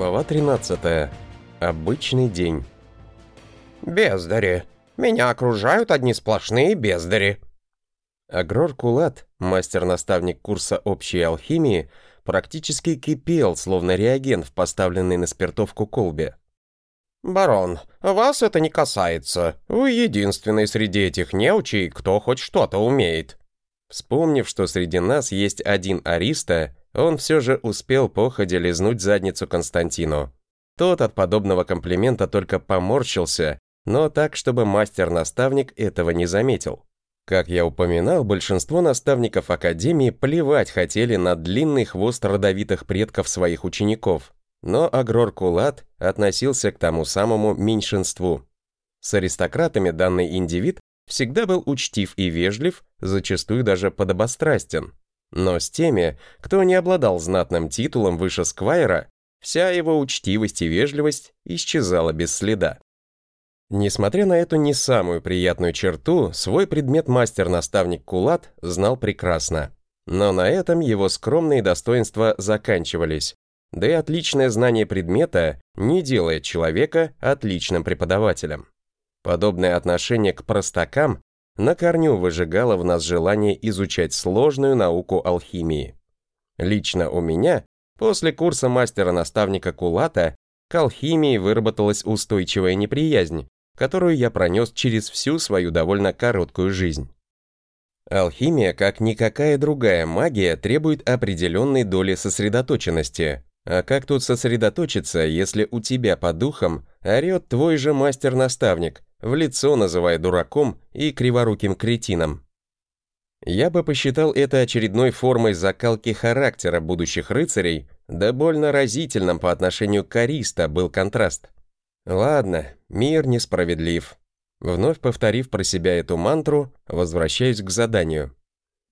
Глава 13. Обычный день. «Бездари! Меня окружают одни сплошные бездари!» Агрор Кулат, мастер-наставник курса общей алхимии, практически кипел, словно реагент в поставленной на спиртовку колбе. «Барон, вас это не касается. Вы единственный среди этих неучей, кто хоть что-то умеет». Вспомнив, что среди нас есть один ариста, он все же успел походя лизнуть задницу Константину. Тот от подобного комплимента только поморщился, но так, чтобы мастер-наставник этого не заметил. Как я упоминал, большинство наставников Академии плевать хотели на длинный хвост родовитых предков своих учеников, но Агрор Кулат относился к тому самому меньшинству. С аристократами данный индивид всегда был учтив и вежлив, зачастую даже подобострастен. Но с теми, кто не обладал знатным титулом выше Сквайра, вся его учтивость и вежливость исчезала без следа. Несмотря на эту не самую приятную черту, свой предмет мастер-наставник Кулат знал прекрасно. Но на этом его скромные достоинства заканчивались. Да и отличное знание предмета не делает человека отличным преподавателем. Подобное отношение к простакам на корню выжигало в нас желание изучать сложную науку алхимии. Лично у меня, после курса мастера-наставника Кулата, к алхимии выработалась устойчивая неприязнь, которую я пронес через всю свою довольно короткую жизнь. Алхимия, как никакая другая магия, требует определенной доли сосредоточенности. А как тут сосредоточиться, если у тебя по духам орет твой же мастер-наставник, в лицо называя дураком и криворуким кретином. Я бы посчитал это очередной формой закалки характера будущих рыцарей, да больно разительным по отношению к Ариста был контраст. Ладно, мир несправедлив. Вновь повторив про себя эту мантру, возвращаюсь к заданию.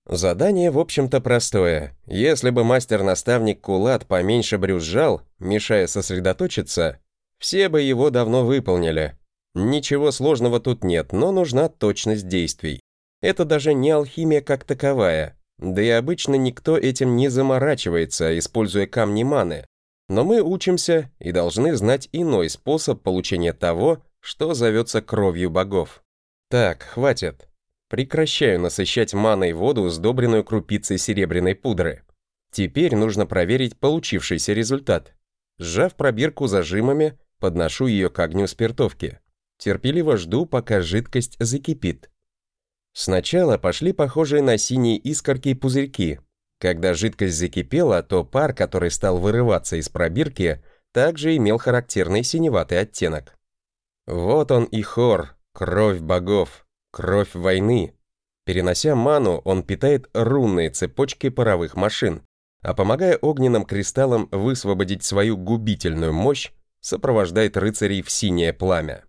Задание, в общем-то, простое. Если бы мастер-наставник Кулат поменьше брюзжал, мешая сосредоточиться, все бы его давно выполнили. Ничего сложного тут нет, но нужна точность действий. Это даже не алхимия как таковая, да и обычно никто этим не заморачивается, используя камни маны. Но мы учимся и должны знать иной способ получения того, что зовется кровью богов. Так, хватит. Прекращаю насыщать маной воду, сдобренную крупицей серебряной пудры. Теперь нужно проверить получившийся результат. Сжав пробирку зажимами, подношу ее к огню спиртовки. Терпеливо жду, пока жидкость закипит. Сначала пошли похожие на синие искорки пузырьки. Когда жидкость закипела, то пар, который стал вырываться из пробирки, также имел характерный синеватый оттенок. Вот он и хор, кровь богов, кровь войны. Перенося ману, он питает рунные цепочки паровых машин, а помогая огненным кристаллам высвободить свою губительную мощь, сопровождает рыцарей в синее пламя.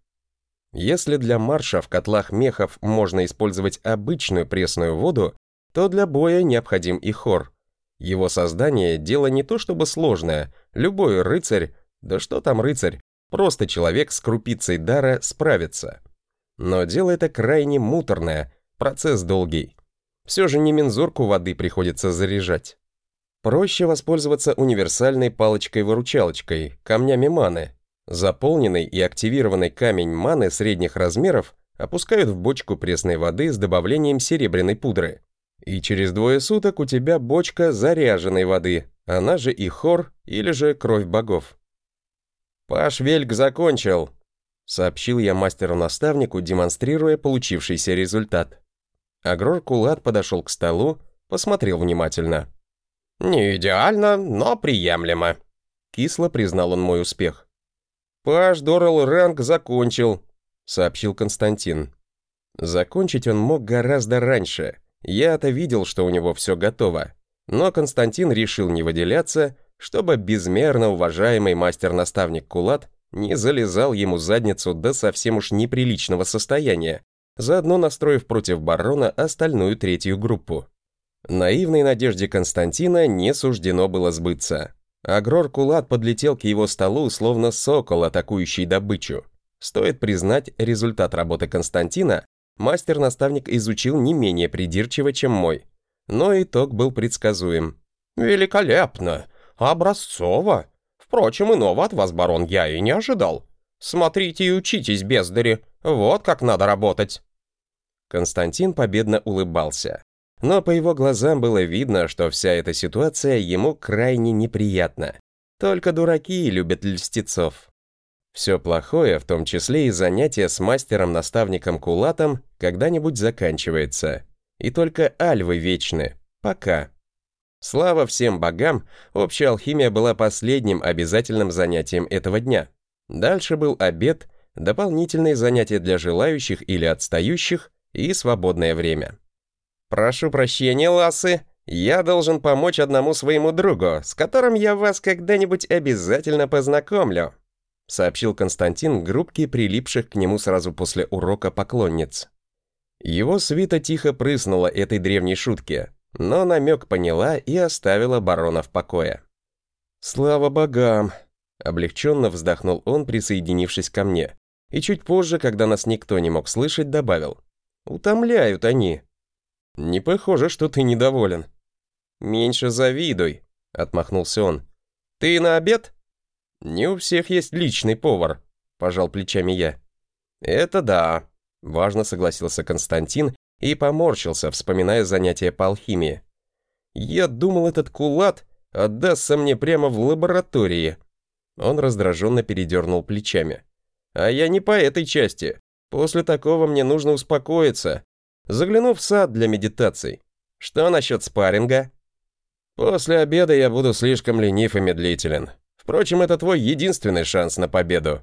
Если для марша в котлах мехов можно использовать обычную пресную воду, то для боя необходим и хор. Его создание – дело не то чтобы сложное, любой рыцарь, да что там рыцарь, просто человек с крупицей дара справится. Но дело это крайне муторное, процесс долгий. Все же не мензурку воды приходится заряжать. Проще воспользоваться универсальной палочкой-выручалочкой, камнями маны, Заполненный и активированный камень маны средних размеров опускают в бочку пресной воды с добавлением серебряной пудры. И через двое суток у тебя бочка заряженной воды, она же и хор или же кровь богов. «Паш Вельк закончил», — сообщил я мастеру-наставнику, демонстрируя получившийся результат. Агрор Кулат подошел к столу, посмотрел внимательно. «Не идеально, но приемлемо», — кисло признал он мой успех. «Паш Дорал ранг закончил», — сообщил Константин. Закончить он мог гораздо раньше. Я-то видел, что у него все готово. Но Константин решил не выделяться, чтобы безмерно уважаемый мастер-наставник Кулат не залезал ему задницу до совсем уж неприличного состояния, заодно настроив против барона остальную третью группу. Наивной надежде Константина не суждено было сбыться. Агрор Кулат подлетел к его столу, словно сокол, атакующий добычу. Стоит признать, результат работы Константина мастер-наставник изучил не менее придирчиво, чем мой. Но итог был предсказуем. «Великолепно! Образцово! Впрочем, иного от вас, барон, я и не ожидал. Смотрите и учитесь, бездари. Вот как надо работать». Константин победно улыбался. Но по его глазам было видно, что вся эта ситуация ему крайне неприятна. Только дураки любят льстецов. Все плохое, в том числе и занятия с мастером-наставником Кулатом, когда-нибудь заканчивается. И только альвы вечны. Пока. Слава всем богам, общая алхимия была последним обязательным занятием этого дня. Дальше был обед, дополнительные занятия для желающих или отстающих и свободное время. «Прошу прощения, Лассы, я должен помочь одному своему другу, с которым я вас когда-нибудь обязательно познакомлю», сообщил Константин группке прилипших к нему сразу после урока поклонниц. Его свита тихо прыснула этой древней шутке, но намек поняла и оставила барона в покое. «Слава богам!» — облегченно вздохнул он, присоединившись ко мне, и чуть позже, когда нас никто не мог слышать, добавил. «Утомляют они». «Не похоже, что ты недоволен». «Меньше завидуй», — отмахнулся он. «Ты на обед?» «Не у всех есть личный повар», — пожал плечами я. «Это да», — важно согласился Константин и поморщился, вспоминая занятия по алхимии. «Я думал, этот кулат отдастся мне прямо в лаборатории». Он раздраженно передернул плечами. «А я не по этой части. После такого мне нужно успокоиться. Загляну в сад для медитаций. Что насчет спарринга?» «После обеда я буду слишком ленив и медлителен. Впрочем, это твой единственный шанс на победу».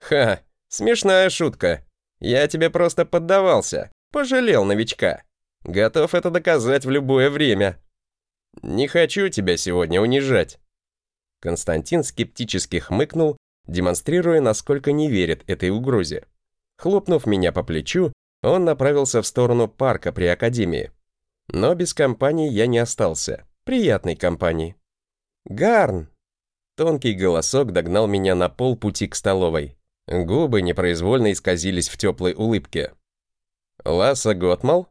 «Ха, смешная шутка. Я тебе просто поддавался. Пожалел новичка. Готов это доказать в любое время. Не хочу тебя сегодня унижать». Константин скептически хмыкнул, демонстрируя, насколько не верит этой угрозе. Хлопнув меня по плечу, он направился в сторону парка при академии. Но без компании я не остался. Приятной компании. «Гарн!» Тонкий голосок догнал меня на полпути к столовой. Губы непроизвольно исказились в теплой улыбке. «Ласса Готмал?»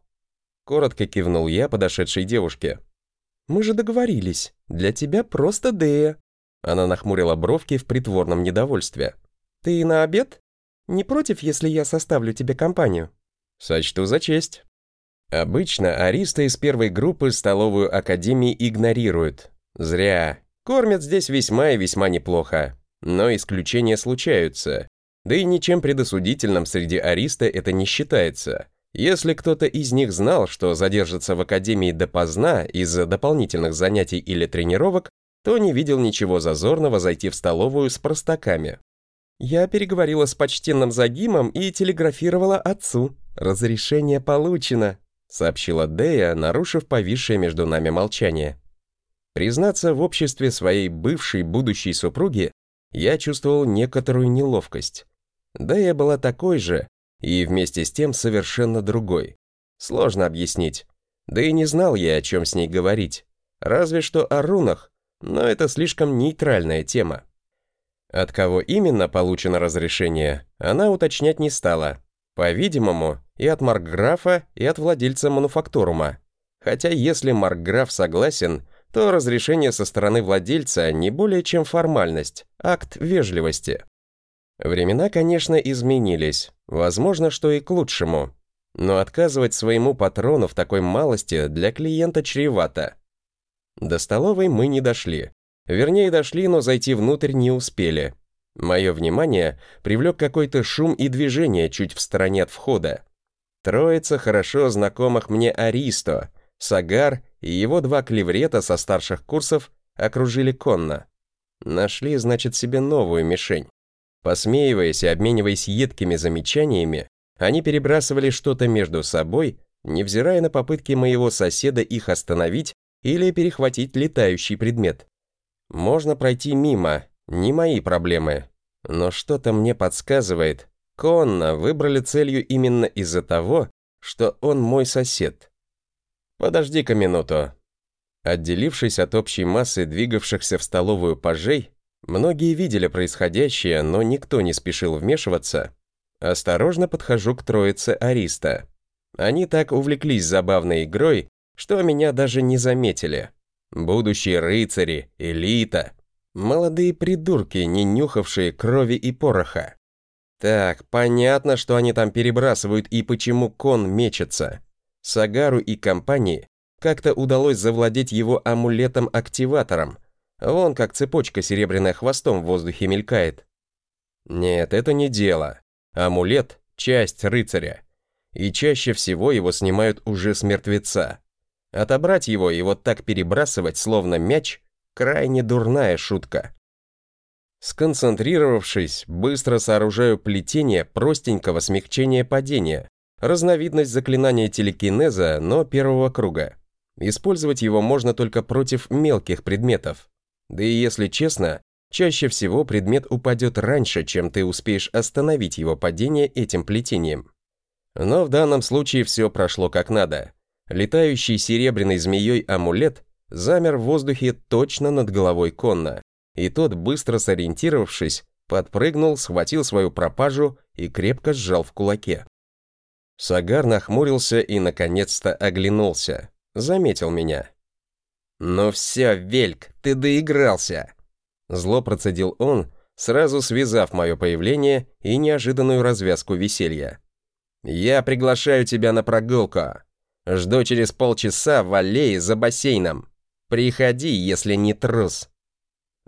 Коротко кивнул я подошедшей девушке. «Мы же договорились. Для тебя просто Дея». Она нахмурила бровки в притворном недовольстве. «Ты на обед? Не против, если я составлю тебе компанию?» «Сочту за честь». Обычно аристы из первой группы столовую академии игнорируют. Зря. Кормят здесь весьма и весьма неплохо. Но исключения случаются. Да и ничем предосудительным среди ариста это не считается. Если кто-то из них знал, что задержится в академии допоздна из-за дополнительных занятий или тренировок, то не видел ничего зазорного зайти в столовую с простаками. Я переговорила с почтенным Загимом и телеграфировала отцу. «Разрешение получено», — сообщила Дея, нарушив повисшее между нами молчание. Признаться, в обществе своей бывшей будущей супруги я чувствовал некоторую неловкость. Дея была такой же, и вместе с тем совершенно другой. Сложно объяснить. Да и не знал я, о чем с ней говорить. Разве что о рунах, но это слишком нейтральная тема. От кого именно получено разрешение, она уточнять не стала. По-видимому, и от Маркграфа, и от владельца мануфактурума. Хотя если Маркграф согласен, то разрешение со стороны владельца не более чем формальность, акт вежливости. Времена, конечно, изменились, возможно, что и к лучшему. Но отказывать своему патрону в такой малости для клиента чревато. До столовой мы не дошли. Вернее, дошли, но зайти внутрь не успели. Мое внимание привлек какой-то шум и движение чуть в стороне от входа. Троица хорошо знакомых мне Аристо, Сагар и его два клеврета со старших курсов окружили конно. Нашли, значит, себе новую мишень. Посмеиваясь и обмениваясь едкими замечаниями, они перебрасывали что-то между собой, невзирая на попытки моего соседа их остановить или перехватить летающий предмет. Можно пройти мимо, не мои проблемы. Но что-то мне подсказывает, Конна выбрали целью именно из-за того, что он мой сосед. Подожди-ка минуту. Отделившись от общей массы двигавшихся в столовую пажей, многие видели происходящее, но никто не спешил вмешиваться. Осторожно подхожу к троице Ариста. Они так увлеклись забавной игрой, что меня даже не заметили. Будущие рыцари, элита. Молодые придурки, не нюхавшие крови и пороха. Так, понятно, что они там перебрасывают и почему кон мечется. Сагару и компании как-то удалось завладеть его амулетом-активатором. Вон как цепочка серебряная хвостом в воздухе мелькает. Нет, это не дело. Амулет – часть рыцаря. И чаще всего его снимают уже с мертвеца. Отобрать его и вот так перебрасывать, словно мяч – крайне дурная шутка. Сконцентрировавшись, быстро сооружаю плетение простенького смягчения падения, разновидность заклинания телекинеза, но первого круга. Использовать его можно только против мелких предметов. Да и если честно, чаще всего предмет упадет раньше, чем ты успеешь остановить его падение этим плетением. Но в данном случае все прошло как надо. Летающий серебряной змеей амулет замер в воздухе точно над головой конна и тот, быстро сориентировавшись, подпрыгнул, схватил свою пропажу и крепко сжал в кулаке. Сагар нахмурился и, наконец-то, оглянулся. Заметил меня. «Ну все, Вельк, ты доигрался!» Зло процедил он, сразу связав мое появление и неожиданную развязку веселья. «Я приглашаю тебя на прогулку. Жду через полчаса в аллее за бассейном. Приходи, если не трус».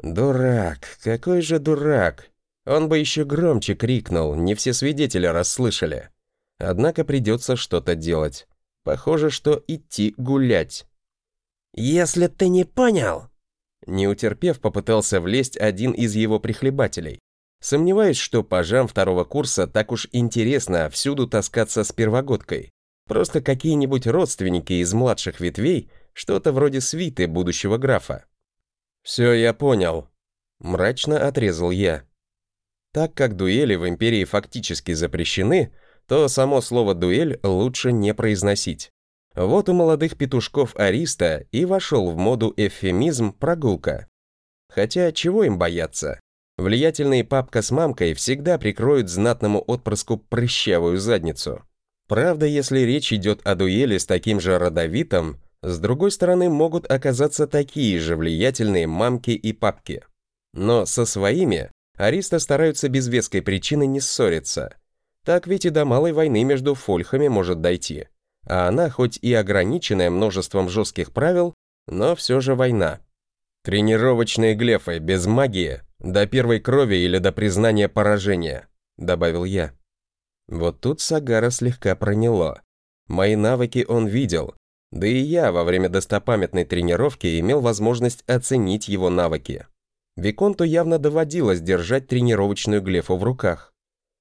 Дурак, какой же дурак. Он бы еще громче крикнул, не все свидетели расслышали. Однако придется что-то делать. Похоже, что идти гулять. «Если ты не понял...» Не утерпев, попытался влезть один из его прихлебателей. Сомневаюсь, что пажам второго курса так уж интересно всюду таскаться с первогодкой. Просто какие-нибудь родственники из младших ветвей, что-то вроде свиты будущего графа. «Все я понял», — мрачно отрезал я. Так как дуэли в Империи фактически запрещены, то само слово «дуэль» лучше не произносить. Вот у молодых петушков Ариста и вошел в моду эвфемизм «прогулка». Хотя чего им бояться? Влиятельные папка с мамкой всегда прикроют знатному отпрыску прыщавую задницу. Правда, если речь идет о дуэли с таким же родовитым, с другой стороны, могут оказаться такие же влиятельные мамки и папки. Но со своими аристы стараются без веской причины не ссориться. Так ведь и до малой войны между фольхами может дойти. А она хоть и ограниченная множеством жестких правил, но все же война. «Тренировочные глефы без магии, до первой крови или до признания поражения», добавил я. Вот тут Сагара слегка проняло. Мои навыки он видел, да и я во время достопамятной тренировки имел возможность оценить его навыки. Виконту явно доводилось держать тренировочную глефу в руках.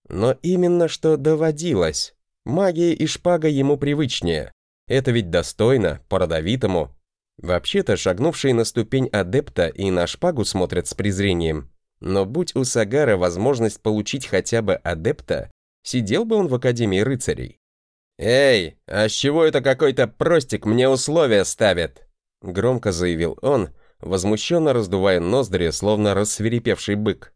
Но именно что доводилось. Магия и шпага ему привычнее. Это ведь достойно, по-родовитому. Вообще-то шагнувшие на ступень адепта и на шпагу смотрят с презрением. Но будь у Сагара возможность получить хотя бы адепта, сидел бы он в Академии рыцарей. «Эй, а с чего это какой-то простик мне условия ставит?» Громко заявил он, возмущенно раздувая ноздри, словно рассверепевший бык.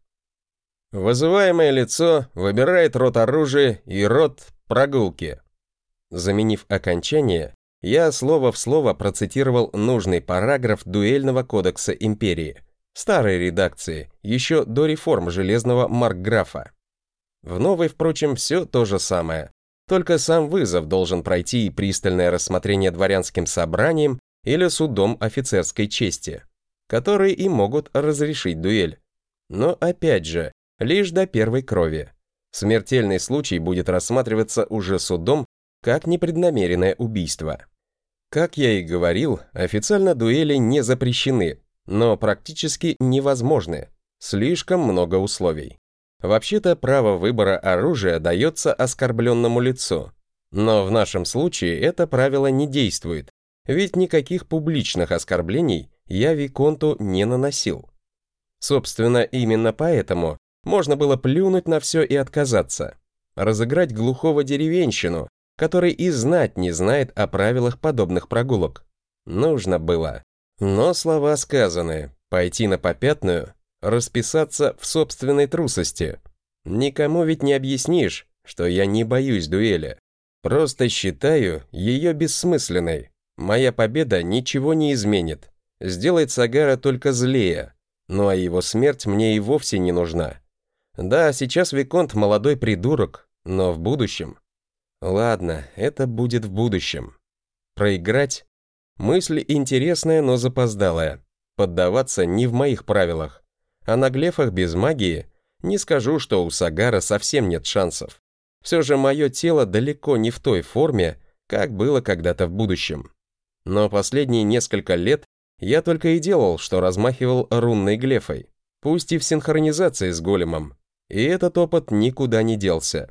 Вызываемое лицо выбирает рот оружия и рот прогулки. Заменив окончание, я слово в слово процитировал нужный параграф дуэльного кодекса империи, старой редакции, еще до реформ железного маркграфа. В новой, впрочем, все то же самое. Только сам вызов должен пройти и пристальное рассмотрение дворянским собранием или судом офицерской чести, которые и могут разрешить дуэль. Но опять же, лишь до первой крови. Смертельный случай будет рассматриваться уже судом как непреднамеренное убийство. Как я и говорил, официально дуэли не запрещены, но практически невозможны. Слишком много условий. Вообще-то право выбора оружия дается оскорбленному лицу. Но в нашем случае это правило не действует, ведь никаких публичных оскорблений я Виконту не наносил. Собственно, именно поэтому можно было плюнуть на все и отказаться. Разыграть глухого деревенщину, который и знать не знает о правилах подобных прогулок. Нужно было. Но слова сказаны, пойти на попятную расписаться в собственной трусости. Никому ведь не объяснишь, что я не боюсь дуэли. Просто считаю ее бессмысленной. Моя победа ничего не изменит. Сделает Сагара только злее. Ну а его смерть мне и вовсе не нужна. Да, сейчас Виконт молодой придурок, но в будущем... Ладно, это будет в будущем. Проиграть? Мысль интересная, но запоздалая. Поддаваться не в моих правилах. А на глефах без магии не скажу, что у Сагара совсем нет шансов. Все же мое тело далеко не в той форме, как было когда-то в будущем. Но последние несколько лет я только и делал, что размахивал рунной глефой, пусть и в синхронизации с големом. И этот опыт никуда не делся.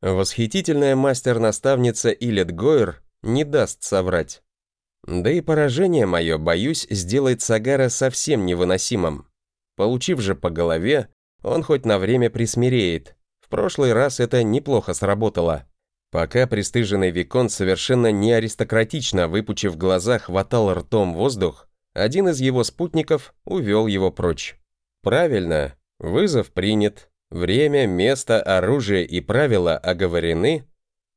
Восхитительная мастер-наставница Илет Гойер не даст соврать. Да и поражение мое, боюсь, сделает Сагара совсем невыносимым. Получив же по голове, он хоть на время присмиреет. В прошлый раз это неплохо сработало. Пока пристыженный Викон совершенно не аристократично, выпучив глаза, хватал ртом воздух, один из его спутников увел его прочь. Правильно, вызов принят, время, место, оружие и правила оговорены,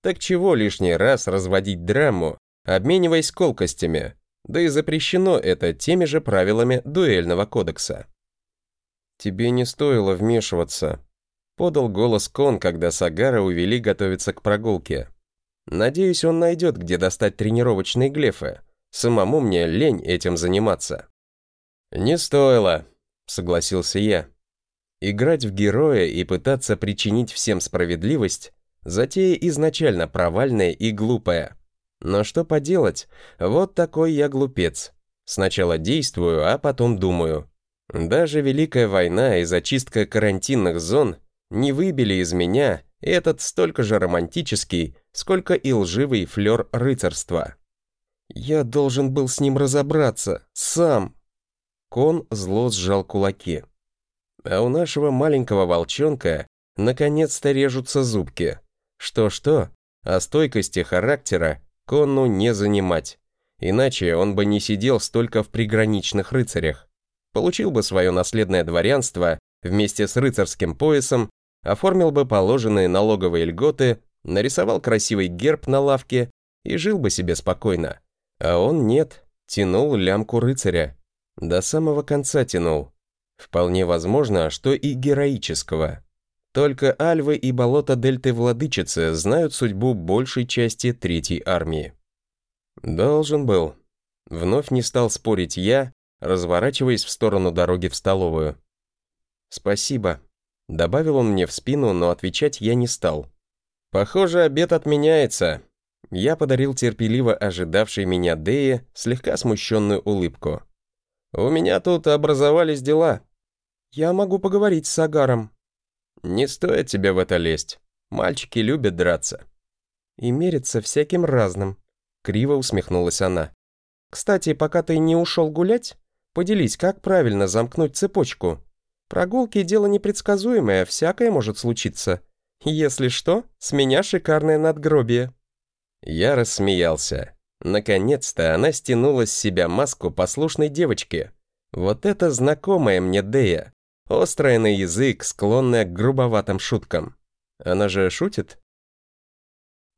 так чего лишний раз разводить драму, обмениваясь колкостями, да и запрещено это теми же правилами дуэльного кодекса. «Тебе не стоило вмешиваться», — подал голос Кон, когда Сагара увели готовиться к прогулке. «Надеюсь, он найдет, где достать тренировочные глефы. Самому мне лень этим заниматься». «Не стоило», — согласился я. Играть в героя и пытаться причинить всем справедливость — затея изначально провальная и глупая. Но что поделать, вот такой я глупец. Сначала действую, а потом думаю. Даже Великая война и зачистка карантинных зон не выбили из меня этот столько же романтический, сколько и лживый флер рыцарства. Я должен был с ним разобраться, сам. Кон зло сжал кулаки. А у нашего маленького волчонка наконец-то режутся зубки. Что-что, а стойкости характера Конну не занимать. Иначе он бы не сидел столько в приграничных рыцарях получил бы свое наследное дворянство вместе с рыцарским поясом, оформил бы положенные налоговые льготы, нарисовал красивый герб на лавке и жил бы себе спокойно. А он нет, тянул лямку рыцаря. До самого конца тянул. Вполне возможно, что и героического. Только Альвы и болото Дельты Владычицы знают судьбу большей части Третьей армии. Должен был. Вновь не стал спорить я, разворачиваясь в сторону дороги в столовую. «Спасибо», — добавил он мне в спину, но отвечать я не стал. «Похоже, обед отменяется». Я подарил терпеливо ожидавшей меня Дее слегка смущенную улыбку. «У меня тут образовались дела». «Я могу поговорить с Агаром». «Не стоит тебе в это лезть. Мальчики любят драться». «И мериться всяким разным», — криво усмехнулась она. «Кстати, пока ты не ушел гулять, Поделись, как правильно замкнуть цепочку. Прогулки – дело непредсказуемое, всякое может случиться. Если что, с меня шикарное надгробие». Я рассмеялся. Наконец-то она стянула с себя маску послушной девочки. Вот это знакомая мне Дея. Острая на язык, склонная к грубоватым шуткам. Она же шутит?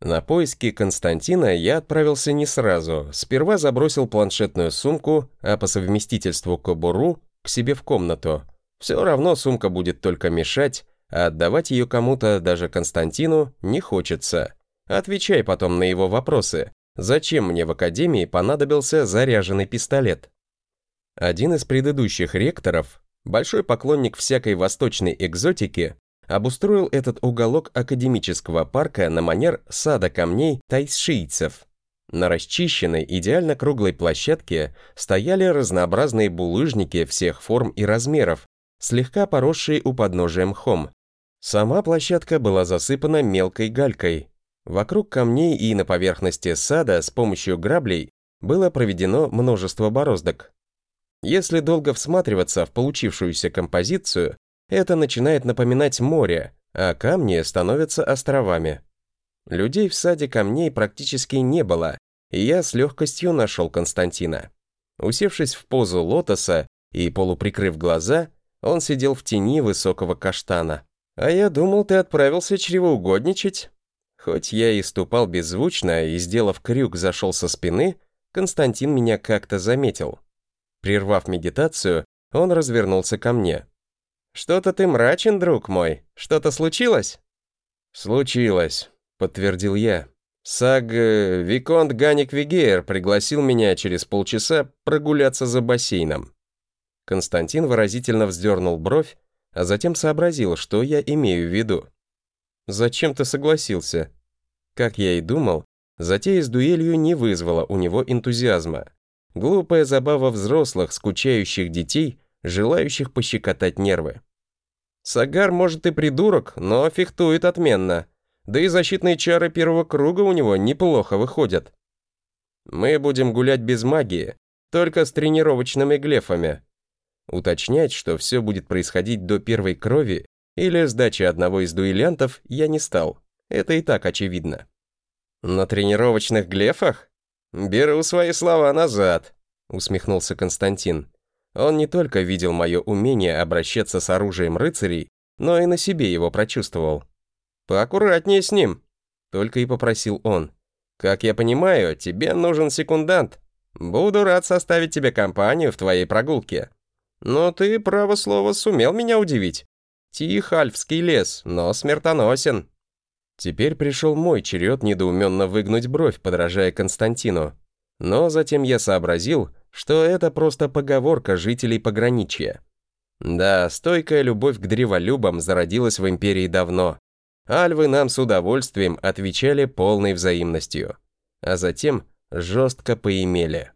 На поиски Константина я отправился не сразу. Сперва забросил планшетную сумку, а по совместительству кобуру, к себе в комнату. Все равно сумка будет только мешать, а отдавать ее кому-то, даже Константину, не хочется. Отвечай потом на его вопросы. Зачем мне в академии понадобился заряженный пистолет? Один из предыдущих ректоров, большой поклонник всякой восточной экзотики, обустроил этот уголок академического парка на манер сада камней тайшийцев. На расчищенной, идеально круглой площадке стояли разнообразные булыжники всех форм и размеров, слегка поросшие у подножия мхом. Сама площадка была засыпана мелкой галькой. Вокруг камней и на поверхности сада с помощью граблей было проведено множество бороздок. Если долго всматриваться в получившуюся композицию, это начинает напоминать море, а камни становятся островами. Людей в саде камней практически не было, и я с легкостью нашел Константина. Усевшись в позу лотоса и полуприкрыв глаза, он сидел в тени высокого каштана. «А я думал, ты отправился чревоугодничать». Хоть я и ступал беззвучно и, сделав крюк, зашел со спины, Константин меня как-то заметил. Прервав медитацию, Он развернулся ко мне. «Что-то ты мрачен, друг мой. Что-то случилось?» «Случилось», — подтвердил я. «Саг э, Виконт Ганик Вигеер пригласил меня через полчаса прогуляться за бассейном». Константин выразительно вздернул бровь, а затем сообразил, что я имею в виду. «Зачем ты согласился?» Как я и думал, затея с дуэлью не вызвала у него энтузиазма. Глупая забава взрослых, скучающих детей, желающих пощекотать нервы. Сагар, может, и придурок, но фехтует отменно. Да и защитные чары первого круга у него неплохо выходят. Мы будем гулять без магии, только с тренировочными глефами. Уточнять, что все будет происходить до первой крови или сдачи одного из дуэлянтов, я не стал. Это и так очевидно. На тренировочных глефах? Беру свои слова назад, усмехнулся Константин. Он не только видел мое умение обращаться с оружием рыцарей, но и на себе его прочувствовал. «Поаккуратнее с ним», — только и попросил он. «Как я понимаю, тебе нужен секундант. Буду рад составить тебе компанию в твоей прогулке. Но ты, право слово, сумел меня удивить. Тих альфский лес, но смертоносен». Теперь пришел мой черед недоуменно выгнуть бровь, подражая Константину. Но затем я сообразил, что это просто поговорка жителей пограничья. Да, стойкая любовь к древолюбам зародилась в империи давно. Альвы нам с удовольствием отвечали полной взаимностью. А затем жестко поимели.